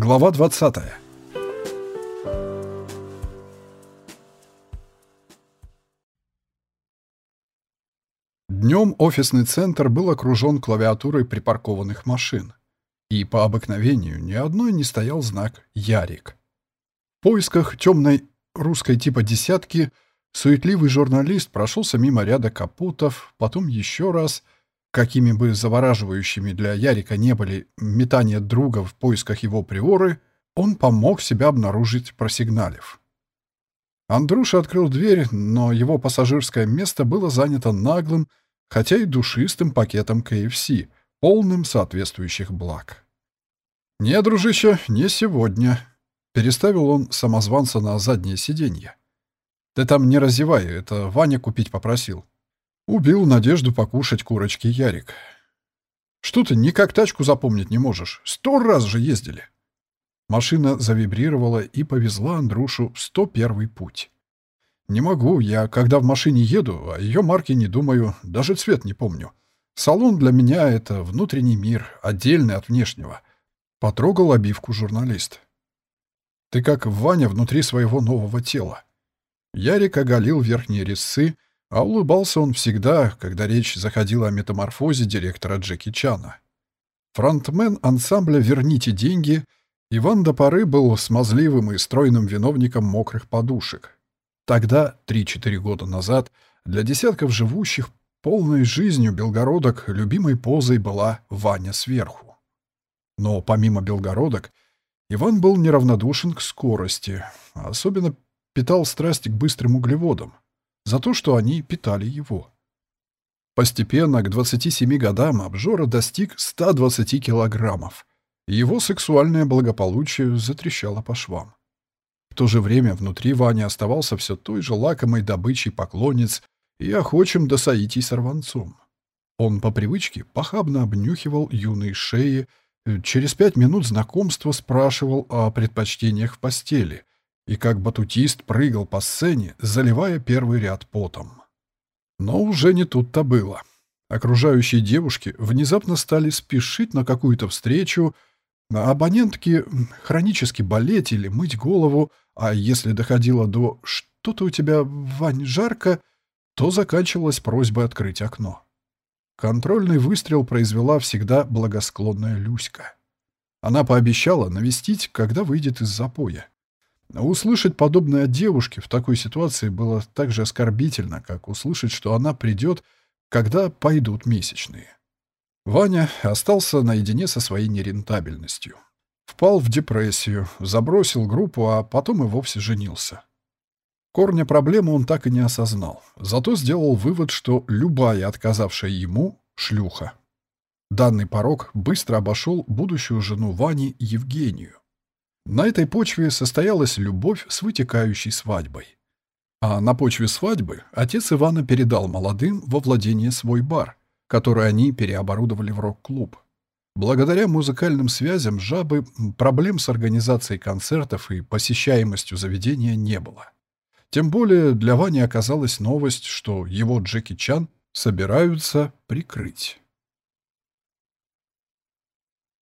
Глава 20. Днем офисный центр был окружен клавиатурой припаркованных машин. И по обыкновению ни одной не стоял знак «Ярик». В поисках темной русской типа «десятки» суетливый журналист прошелся мимо ряда капотов, потом еще раз — Какими бы завораживающими для Ярика не были метания друга в поисках его приоры, он помог себя обнаружить, просигналив. Андруша открыл дверь, но его пассажирское место было занято наглым, хотя и душистым пакетом KFC, полным соответствующих благ. «Не, дружище, не сегодня», — переставил он самозванца на заднее сиденье. «Ты там не разевай, это Ваня купить попросил. Убил надежду покушать курочки Ярик. Что ты никак тачку запомнить не можешь? Сто раз же ездили. Машина завибрировала и повезла Андрушу в 101 путь. Не могу, я когда в машине еду, о ее марке не думаю, даже цвет не помню. Салон для меня — это внутренний мир, отдельный от внешнего. Потрогал обивку журналист. Ты как Ваня внутри своего нового тела. Ярик оголил верхние резцы — а улыбался он всегда, когда речь заходила о метаморфозе директора Джеки Чана. Фронтмен ансамбля «Верните деньги» Иван до поры был смазливым и стройным виновником мокрых подушек. Тогда, 3-4 года назад, для десятков живущих полной жизнью белгородок любимой позой была Ваня сверху. Но помимо белгородок, Иван был неравнодушен к скорости, особенно питал страсть к быстрым углеводам за то, что они питали его. Постепенно, к 27 годам, обжора достиг 120 килограммов. его сексуальное благополучие затрещало по швам. В то же время внутри Вани оставался все той же лакомой добычей поклонниц и охочим до соитий сорванцом. Он по привычке похабно обнюхивал юные шеи, через пять минут знакомства спрашивал о предпочтениях в постели, и как батутист прыгал по сцене, заливая первый ряд потом. Но уже не тут-то было. Окружающие девушки внезапно стали спешить на какую-то встречу, а абонентки хронически болеть или мыть голову, а если доходило до «что-то у тебя, Вань, жарко», то заканчивалась просьбой открыть окно. Контрольный выстрел произвела всегда благосклонная Люська. Она пообещала навестить, когда выйдет из запоя. Услышать подобное от девушки в такой ситуации было так же оскорбительно, как услышать, что она придет, когда пойдут месячные. Ваня остался наедине со своей нерентабельностью. Впал в депрессию, забросил группу, а потом и вовсе женился. Корня проблемы он так и не осознал, зато сделал вывод, что любая отказавшая ему — шлюха. Данный порог быстро обошел будущую жену Вани Евгению. На этой почве состоялась любовь с вытекающей свадьбой. А на почве свадьбы отец Ивана передал молодым во владение свой бар, который они переоборудовали в рок-клуб. Благодаря музыкальным связям жабы проблем с организацией концертов и посещаемостью заведения не было. Тем более для Вани оказалась новость, что его Джеки Чан собираются прикрыть.